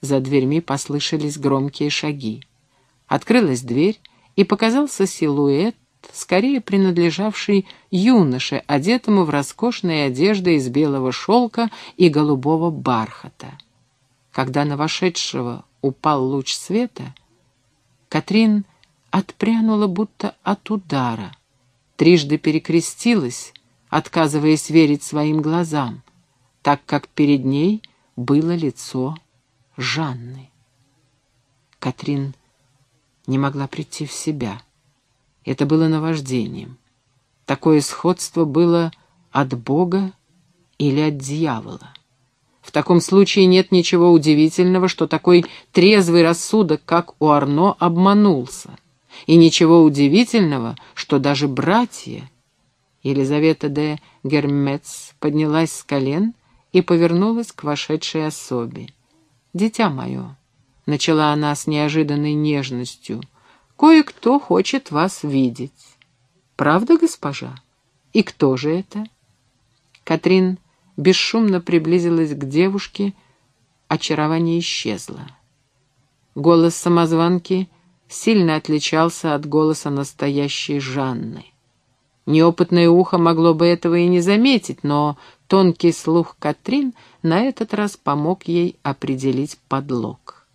За дверьми послышались громкие шаги. Открылась дверь, и показался силуэт, скорее принадлежавший юноше, одетому в роскошные одежды из белого шелка и голубого бархата. Когда на вошедшего упал луч света, Катрин отпрянула будто от удара, трижды перекрестилась, отказываясь верить своим глазам, так как перед ней было лицо Жанны. Катрин не могла прийти в себя. Это было наваждением. Такое сходство было от Бога или от дьявола. В таком случае нет ничего удивительного, что такой трезвый рассудок, как у Арно, обманулся. И ничего удивительного, что даже братья... Елизавета де Гермец поднялась с колен и повернулась к вошедшей особе. «Дитя мое», — начала она с неожиданной нежностью, — «кое-кто хочет вас видеть». «Правда, госпожа? И кто же это?» Катрин бесшумно приблизилась к девушке, очарование исчезло. Голос самозванки сильно отличался от голоса настоящей Жанны. Неопытное ухо могло бы этого и не заметить, но тонкий слух Катрин на этот раз помог ей определить подлог.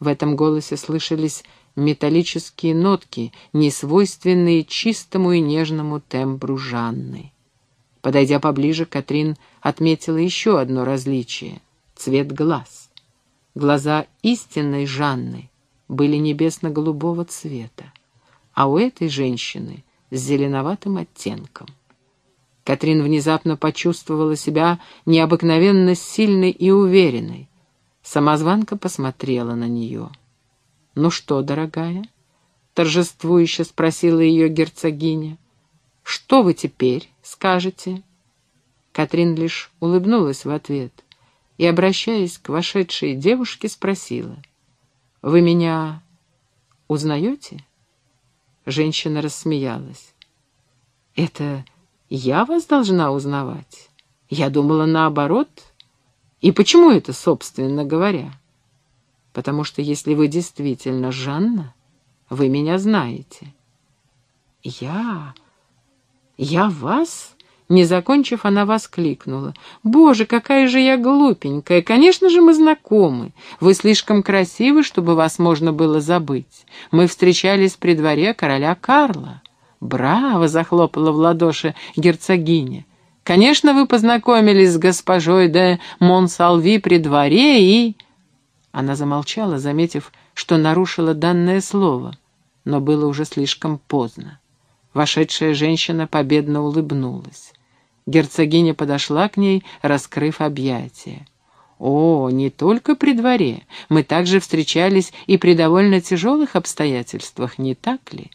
В этом голосе слышались металлические нотки, несвойственные чистому и нежному тембру Жанны. Подойдя поближе, Катрин отметила еще одно различие — цвет глаз. Глаза истинной Жанны были небесно-голубого цвета, а у этой женщины — с зеленоватым оттенком. Катрин внезапно почувствовала себя необыкновенно сильной и уверенной. Самозванка посмотрела на нее. «Ну что, дорогая?» — торжествующе спросила ее герцогиня. «Что вы теперь скажете?» Катрин лишь улыбнулась в ответ и, обращаясь к вошедшей девушке, спросила. «Вы меня узнаете?» Женщина рассмеялась. «Это я вас должна узнавать? Я думала наоборот. И почему это, собственно говоря? Потому что если вы действительно Жанна, вы меня знаете». «Я? Я вас?» Не закончив, она воскликнула. «Боже, какая же я глупенькая! Конечно же, мы знакомы. Вы слишком красивы, чтобы вас можно было забыть. Мы встречались при дворе короля Карла». «Браво!» — захлопала в ладоши герцогиня. «Конечно, вы познакомились с госпожой де Монсалви при дворе и...» Она замолчала, заметив, что нарушила данное слово, но было уже слишком поздно. Вошедшая женщина победно улыбнулась. Герцогиня подошла к ней, раскрыв объятия. «О, не только при дворе. Мы также встречались и при довольно тяжелых обстоятельствах, не так ли?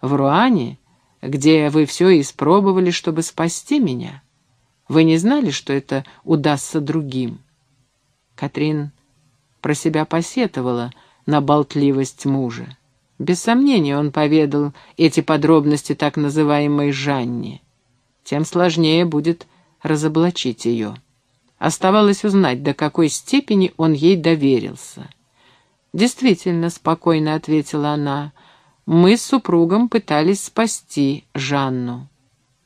В Руане, где вы все испробовали, чтобы спасти меня. Вы не знали, что это удастся другим?» Катрин про себя посетовала на болтливость мужа. Без сомнения он поведал эти подробности так называемой Жанне. Тем сложнее будет разоблачить ее. Оставалось узнать, до какой степени он ей доверился. «Действительно», — спокойно ответила она, — «мы с супругом пытались спасти Жанну.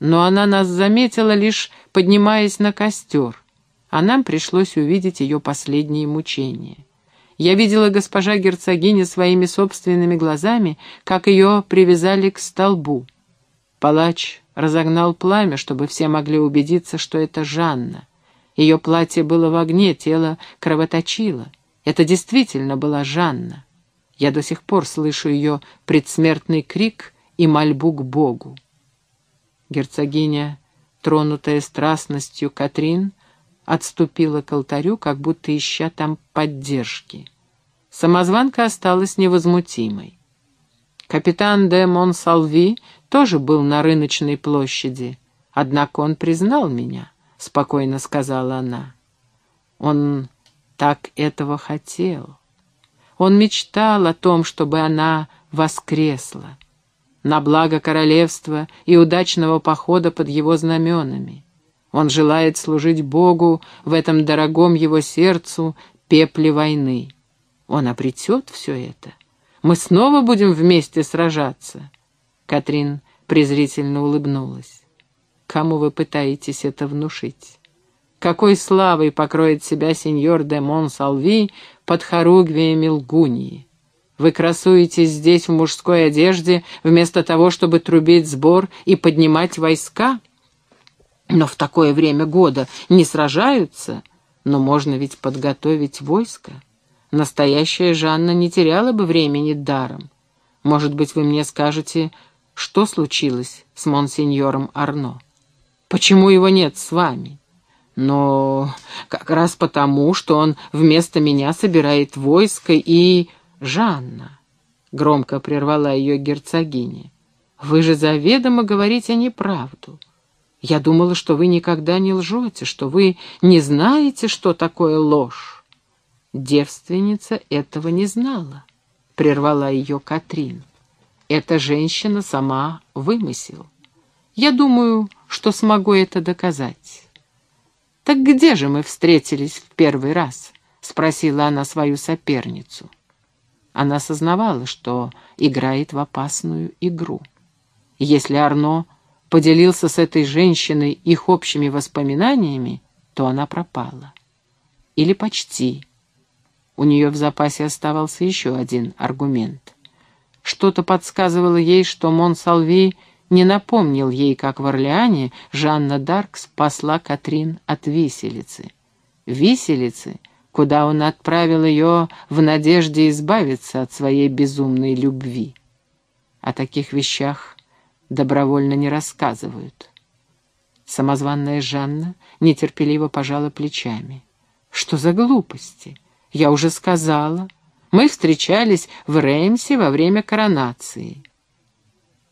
Но она нас заметила, лишь поднимаясь на костер, а нам пришлось увидеть ее последние мучения. Я видела госпожа герцогиня своими собственными глазами, как ее привязали к столбу. Палач разогнал пламя, чтобы все могли убедиться, что это Жанна. Ее платье было в огне, тело кровоточило. Это действительно была Жанна. Я до сих пор слышу ее предсмертный крик и мольбу к Богу. Герцогиня, тронутая страстностью Катрин, отступила к алтарю, как будто ища там поддержки. Самозванка осталась невозмутимой. Капитан де Монсалви тоже был на рыночной площади, однако он признал меня, — спокойно сказала она. Он так этого хотел. Он мечтал о том, чтобы она воскресла, на благо королевства и удачного похода под его знаменами. Он желает служить Богу в этом дорогом его сердцу пепле войны. Он обретет все это. Мы снова будем вместе сражаться. Катрин презрительно улыбнулась. Кому вы пытаетесь это внушить? Какой славой покроет себя сеньор де Монсалви под хоругвиями лгуньи? Вы красуетесь здесь в мужской одежде, вместо того, чтобы трубить сбор и поднимать войска? Но в такое время года не сражаются, но можно ведь подготовить войско. Настоящая Жанна не теряла бы времени даром. Может быть, вы мне скажете, что случилось с монсеньором Арно? Почему его нет с вами? Но как раз потому, что он вместо меня собирает войско и... Жанна, — громко прервала ее герцогиня, — вы же заведомо говорите неправду. Я думала, что вы никогда не лжете, что вы не знаете, что такое ложь. Девственница этого не знала, — прервала ее Катрин. Эта женщина сама вымысел. Я думаю, что смогу это доказать. «Так где же мы встретились в первый раз?» — спросила она свою соперницу. Она сознавала, что играет в опасную игру. Если Арно поделился с этой женщиной их общими воспоминаниями, то она пропала. Или почти. У нее в запасе оставался еще один аргумент. Что-то подсказывало ей, что Монсалви не напомнил ей, как в Орлеане Жанна Дарк спасла Катрин от виселицы. Виселицы — куда он отправил ее в надежде избавиться от своей безумной любви. О таких вещах добровольно не рассказывают. Самозванная Жанна нетерпеливо пожала плечами. «Что за глупости? Я уже сказала. Мы встречались в Реймсе во время коронации.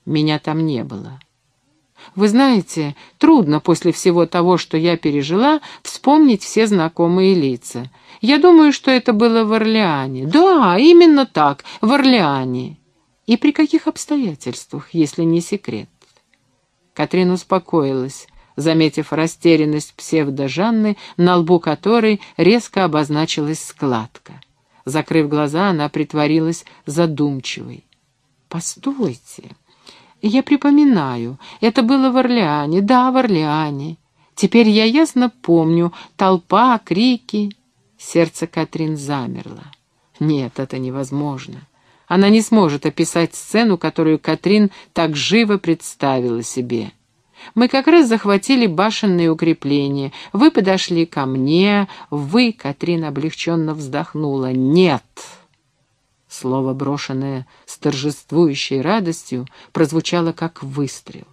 Меня там не было. Вы знаете, трудно после всего того, что я пережила, вспомнить все знакомые лица. Я думаю, что это было в Орлеане. Да, именно так, в Орлеане. И при каких обстоятельствах, если не секрет? Катрин успокоилась, заметив растерянность псевдо-Жанны, на лбу которой резко обозначилась складка. Закрыв глаза, она притворилась задумчивой. «Постойте!» Я припоминаю, это было в Орлеане, да, в Орлеане. Теперь я ясно помню толпа, крики. Сердце Катрин замерло. Нет, это невозможно. Она не сможет описать сцену, которую Катрин так живо представила себе. Мы как раз захватили башенные укрепления. Вы подошли ко мне, вы, Катрин облегченно вздохнула. Нет! Слово, брошенное с торжествующей радостью, прозвучало как выстрел.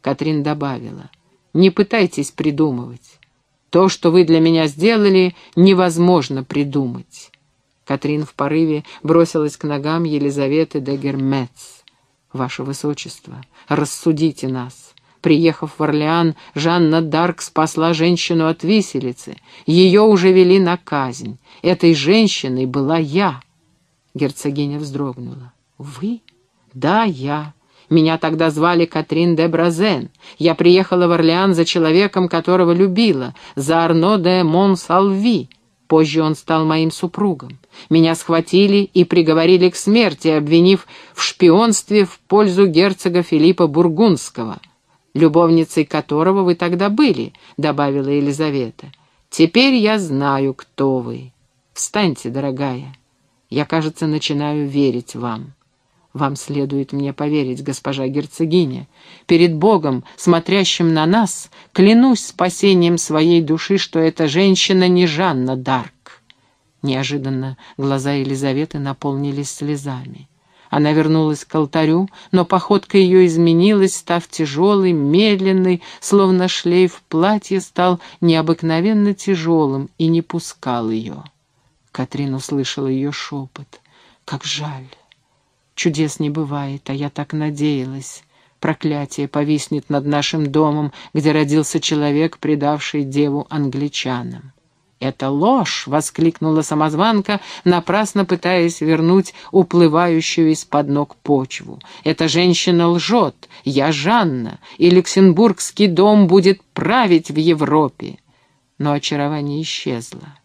Катрин добавила, «Не пытайтесь придумывать. То, что вы для меня сделали, невозможно придумать». Катрин в порыве бросилась к ногам Елизаветы де Гермец. «Ваше Высочество, рассудите нас». Приехав в Орлеан, Жанна Дарк спасла женщину от виселицы. Ее уже вели на казнь. Этой женщиной была я. Герцогиня вздрогнула. «Вы?» «Да, я. Меня тогда звали Катрин де Бразен. Я приехала в Орлеан за человеком, которого любила, за Арно де Монсалви. Позже он стал моим супругом. Меня схватили и приговорили к смерти, обвинив в шпионстве в пользу герцога Филиппа Бургундского, любовницей которого вы тогда были», — добавила Елизавета. «Теперь я знаю, кто вы. Встаньте, дорогая». Я, кажется, начинаю верить вам. Вам следует мне поверить, госпожа герцогиня. Перед Богом, смотрящим на нас, клянусь спасением своей души, что эта женщина не Жанна Дарк. Неожиданно глаза Елизаветы наполнились слезами. Она вернулась к алтарю, но походка ее изменилась, став тяжелой, медленной, словно шлейф платья стал необыкновенно тяжелым и не пускал ее. Катрин услышала ее шепот. «Как жаль! Чудес не бывает, а я так надеялась. Проклятие повиснет над нашим домом, где родился человек, предавший деву англичанам». «Это ложь!» — воскликнула самозванка, напрасно пытаясь вернуть уплывающую из-под ног почву. «Эта женщина лжет! Я Жанна, и Люксембургский дом будет править в Европе!» Но очарование исчезло.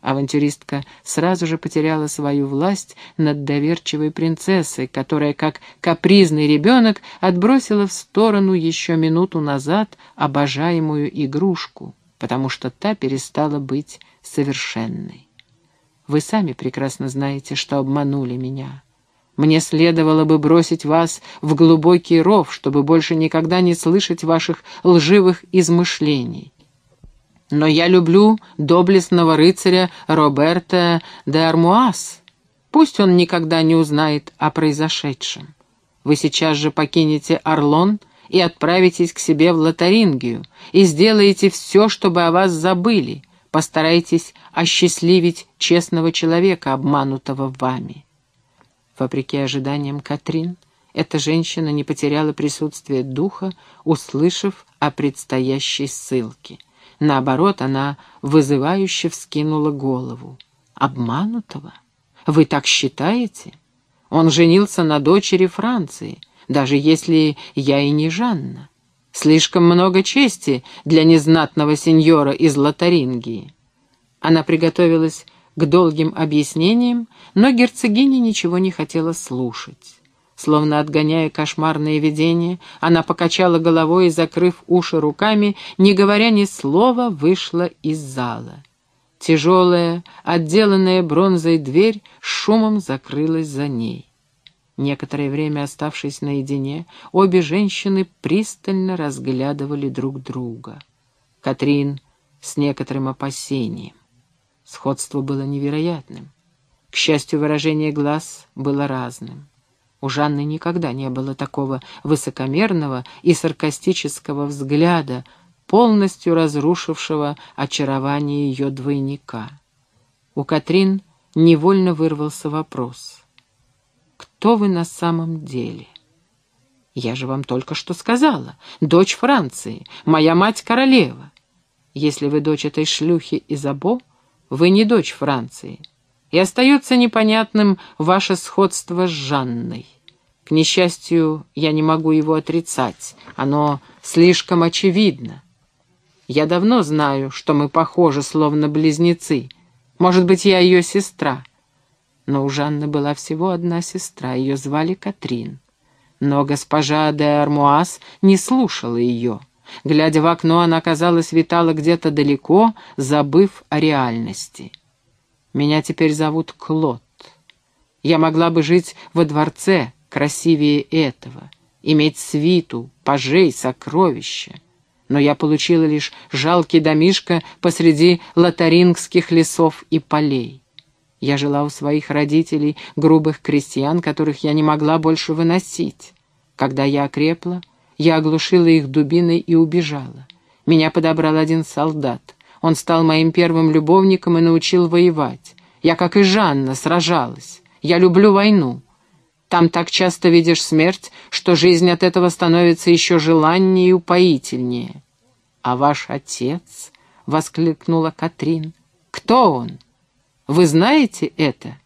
Авантюристка сразу же потеряла свою власть над доверчивой принцессой, которая, как капризный ребенок, отбросила в сторону еще минуту назад обожаемую игрушку, потому что та перестала быть совершенной. Вы сами прекрасно знаете, что обманули меня. Мне следовало бы бросить вас в глубокий ров, чтобы больше никогда не слышать ваших лживых измышлений. Но я люблю доблестного рыцаря Роберта де Армуас. Пусть он никогда не узнает о произошедшем. Вы сейчас же покинете Орлон и отправитесь к себе в Лотарингию и сделаете все, чтобы о вас забыли. Постарайтесь осчастливить честного человека, обманутого вами. Вопреки ожиданиям Катрин, эта женщина не потеряла присутствие духа, услышав о предстоящей ссылке — Наоборот, она вызывающе вскинула голову. «Обманутого? Вы так считаете? Он женился на дочери Франции, даже если я и не Жанна. Слишком много чести для незнатного сеньора из Лотарингии». Она приготовилась к долгим объяснениям, но герцогиня ничего не хотела слушать. Словно отгоняя кошмарные видения, она покачала головой и, закрыв уши руками, не говоря ни слова, вышла из зала. Тяжелая, отделанная бронзой дверь шумом закрылась за ней. Некоторое время оставшись наедине, обе женщины пристально разглядывали друг друга. Катрин с некоторым опасением. Сходство было невероятным. К счастью, выражение глаз было разным. У Жанны никогда не было такого высокомерного и саркастического взгляда, полностью разрушившего очарование ее двойника. У Катрин невольно вырвался вопрос. «Кто вы на самом деле?» «Я же вам только что сказала. Дочь Франции, моя мать королева. Если вы дочь этой шлюхи Изабо, вы не дочь Франции и остается непонятным ваше сходство с Жанной. К несчастью, я не могу его отрицать, оно слишком очевидно. Я давно знаю, что мы похожи, словно близнецы. Может быть, я ее сестра. Но у Жанны была всего одна сестра, ее звали Катрин. Но госпожа де Армуаз не слушала ее. Глядя в окно, она, казалось, витала где-то далеко, забыв о реальности. Меня теперь зовут Клод. Я могла бы жить во дворце, красивее этого, иметь свиту, пажей, сокровища. Но я получила лишь жалкий домишко посреди лотарингских лесов и полей. Я жила у своих родителей, грубых крестьян, которых я не могла больше выносить. Когда я окрепла, я оглушила их дубиной и убежала. Меня подобрал один солдат. Он стал моим первым любовником и научил воевать. Я, как и Жанна, сражалась. Я люблю войну. Там так часто видишь смерть, что жизнь от этого становится еще желаннее и упоительнее. «А ваш отец?» — воскликнула Катрин. «Кто он? Вы знаете это?»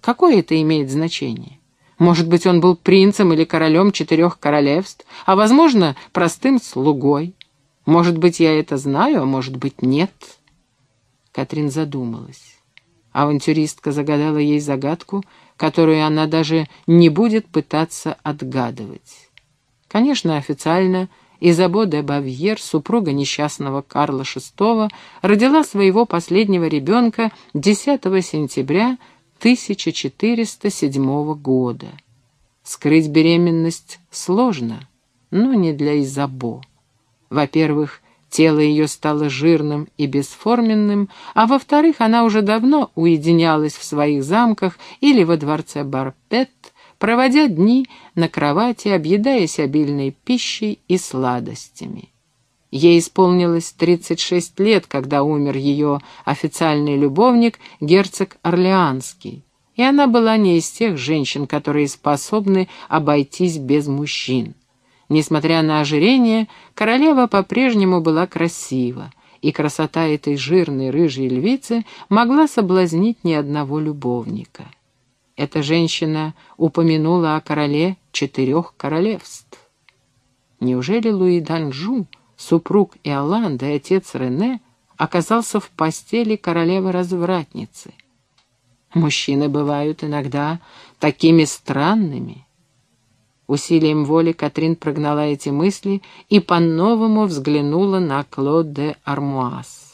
«Какое это имеет значение? Может быть, он был принцем или королем четырех королевств, а, возможно, простым слугой. Может быть, я это знаю, а может быть, нет. Катрин задумалась. Авантюристка загадала ей загадку, которую она даже не будет пытаться отгадывать. Конечно, официально Изабо де Бавьер, супруга несчастного Карла VI, родила своего последнего ребенка 10 сентября 1407 года. Скрыть беременность сложно, но не для Изабо. Во-первых, тело ее стало жирным и бесформенным, а во-вторых, она уже давно уединялась в своих замках или во дворце Барпет, проводя дни на кровати, объедаясь обильной пищей и сладостями. Ей исполнилось 36 лет, когда умер ее официальный любовник, герцог Орлеанский, и она была не из тех женщин, которые способны обойтись без мужчин. Несмотря на ожирение, королева по-прежнему была красива, и красота этой жирной рыжей львицы могла соблазнить ни одного любовника. Эта женщина упомянула о короле четырех королевств. Неужели Луи Данжу, супруг Иоланды и отец Рене, оказался в постели королевы-развратницы. Мужчины бывают иногда такими странными. Усилием воли Катрин прогнала эти мысли и по-новому взглянула на Клод де Армуаз.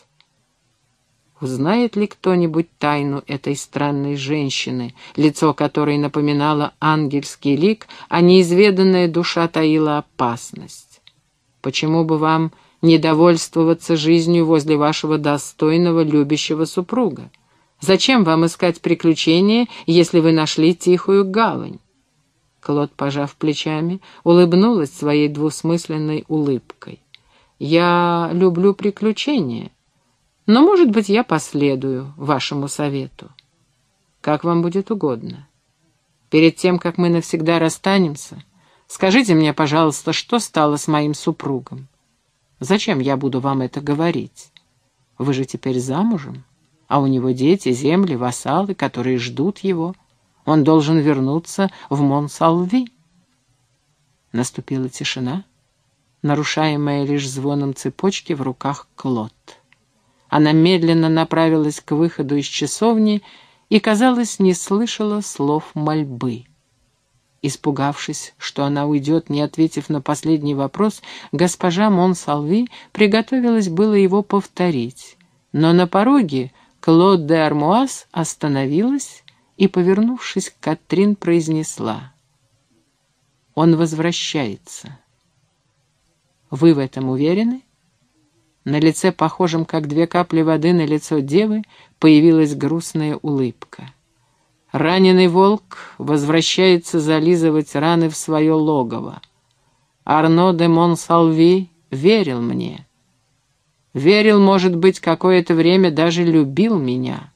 Узнает ли кто-нибудь тайну этой странной женщины, лицо которой напоминало ангельский лик, а неизведанная душа таила опасность? Почему бы вам не довольствоваться жизнью возле вашего достойного, любящего супруга? Зачем вам искать приключения, если вы нашли тихую гавань? Клод, пожав плечами, улыбнулась своей двусмысленной улыбкой. «Я люблю приключения, но, может быть, я последую вашему совету. Как вам будет угодно. Перед тем, как мы навсегда расстанемся, скажите мне, пожалуйста, что стало с моим супругом? Зачем я буду вам это говорить? Вы же теперь замужем, а у него дети, земли, вассалы, которые ждут его. Он должен вернуться в Монсалви. Наступила тишина, нарушаемая лишь звоном цепочки в руках Клод. Она медленно направилась к выходу из часовни и, казалось, не слышала слов мольбы. Испугавшись, что она уйдет, не ответив на последний вопрос, госпожа Монсалви приготовилась было его повторить. Но на пороге Клод де Армуаз остановилась и, повернувшись к Катрин, произнесла. «Он возвращается. Вы в этом уверены?» На лице, похожем как две капли воды на лицо девы, появилась грустная улыбка. Раненый волк возвращается зализывать раны в свое логово. Арно де Монсалви верил мне. Верил, может быть, какое-то время даже любил меня.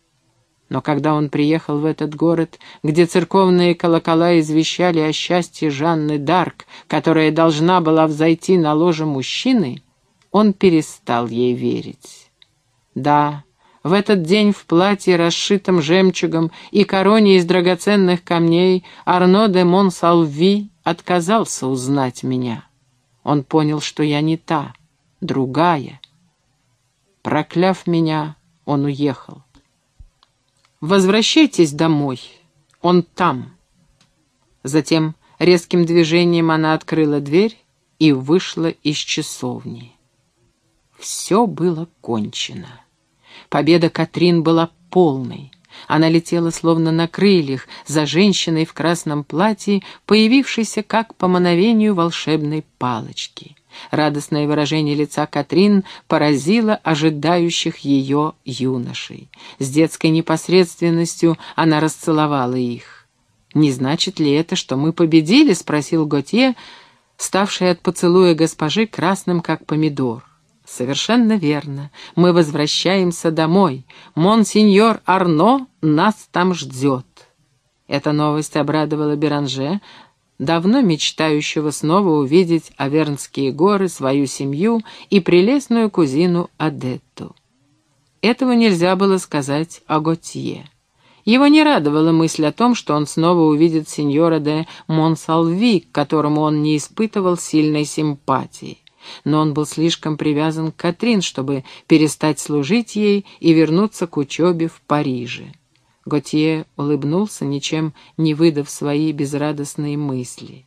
Но когда он приехал в этот город, где церковные колокола извещали о счастье Жанны Дарк, которая должна была взойти на ложе мужчины, он перестал ей верить. Да, в этот день в платье, расшитом жемчугом и короне из драгоценных камней, Арно де Монсалви отказался узнать меня. Он понял, что я не та, другая. Прокляв меня, он уехал. «Возвращайтесь домой, он там». Затем резким движением она открыла дверь и вышла из часовни. Все было кончено. Победа Катрин была полной. Она летела словно на крыльях за женщиной в красном платье, появившейся как по мановению волшебной палочки. Радостное выражение лица Катрин поразило ожидающих ее юношей. С детской непосредственностью она расцеловала их. «Не значит ли это, что мы победили?» — спросил Готье, ставший от поцелуя госпожи красным, как помидор. «Совершенно верно. Мы возвращаемся домой. Монсеньор Арно нас там ждет». Эта новость обрадовала Беранже, давно мечтающего снова увидеть Авернские горы, свою семью и прелестную кузину Адетту. Этого нельзя было сказать о Готье. Его не радовала мысль о том, что он снова увидит сеньора де Монсалви, к которому он не испытывал сильной симпатии но он был слишком привязан к Катрин, чтобы перестать служить ей и вернуться к учебе в Париже. Готье улыбнулся, ничем не выдав свои безрадостные мысли.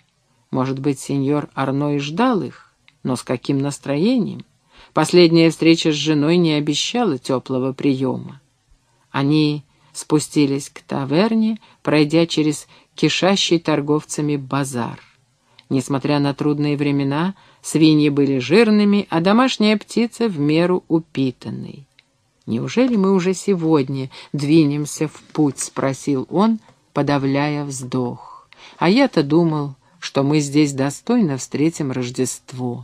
Может быть, сеньор Арно и ждал их, но с каким настроением? Последняя встреча с женой не обещала теплого приема. Они спустились к таверне, пройдя через кишащий торговцами базар. Несмотря на трудные времена, свиньи были жирными, а домашняя птица в меру упитанной. «Неужели мы уже сегодня двинемся в путь?» — спросил он, подавляя вздох. «А я-то думал, что мы здесь достойно встретим Рождество».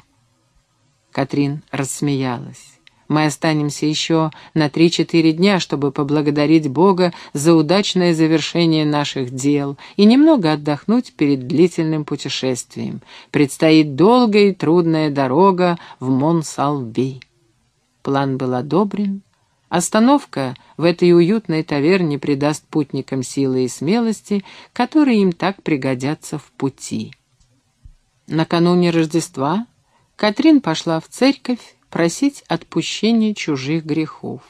Катрин рассмеялась. Мы останемся еще на три-четыре дня, чтобы поблагодарить Бога за удачное завершение наших дел и немного отдохнуть перед длительным путешествием. Предстоит долгая и трудная дорога в Монсалви. План был одобрен. Остановка в этой уютной таверне придаст путникам силы и смелости, которые им так пригодятся в пути. Накануне Рождества Катрин пошла в церковь просить отпущения чужих грехов.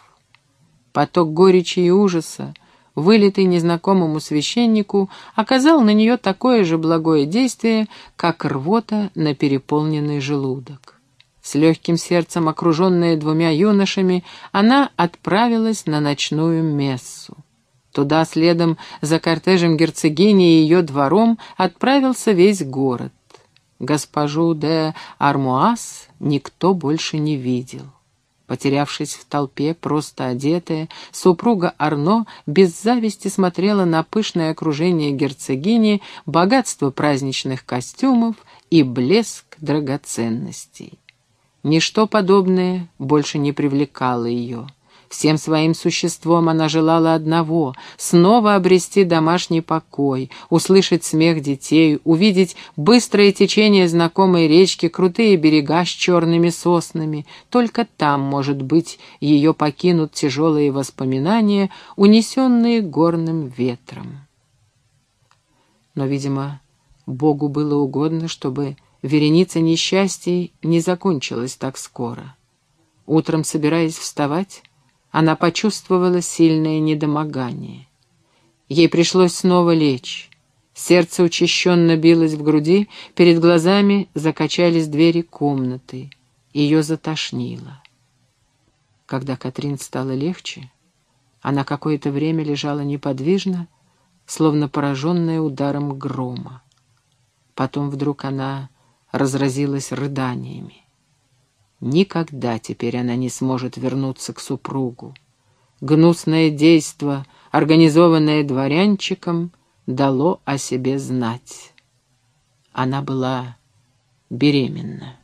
Поток горечи и ужаса, вылитый незнакомому священнику, оказал на нее такое же благое действие, как рвота на переполненный желудок. С легким сердцем, окруженная двумя юношами, она отправилась на ночную мессу. Туда, следом за кортежем герцогини и ее двором, отправился весь город. Госпожу де Армуаз никто больше не видел. Потерявшись в толпе, просто одетая, супруга Арно без зависти смотрела на пышное окружение герцогини, богатство праздничных костюмов и блеск драгоценностей. Ничто подобное больше не привлекало ее. Всем своим существом она желала одного — снова обрести домашний покой, услышать смех детей, увидеть быстрое течение знакомой речки, крутые берега с черными соснами. Только там, может быть, ее покинут тяжелые воспоминания, унесенные горным ветром. Но, видимо, Богу было угодно, чтобы вереница несчастий не закончилась так скоро. Утром, собираясь вставать, она почувствовала сильное недомогание. Ей пришлось снова лечь. Сердце учащенно билось в груди, перед глазами закачались двери комнаты. Ее затошнило. Когда Катрин стало легче, она какое-то время лежала неподвижно, словно пораженная ударом грома. Потом вдруг она разразилась рыданиями. Никогда теперь она не сможет вернуться к супругу. Гнусное действо, организованное дворянчиком, дало о себе знать. Она была беременна.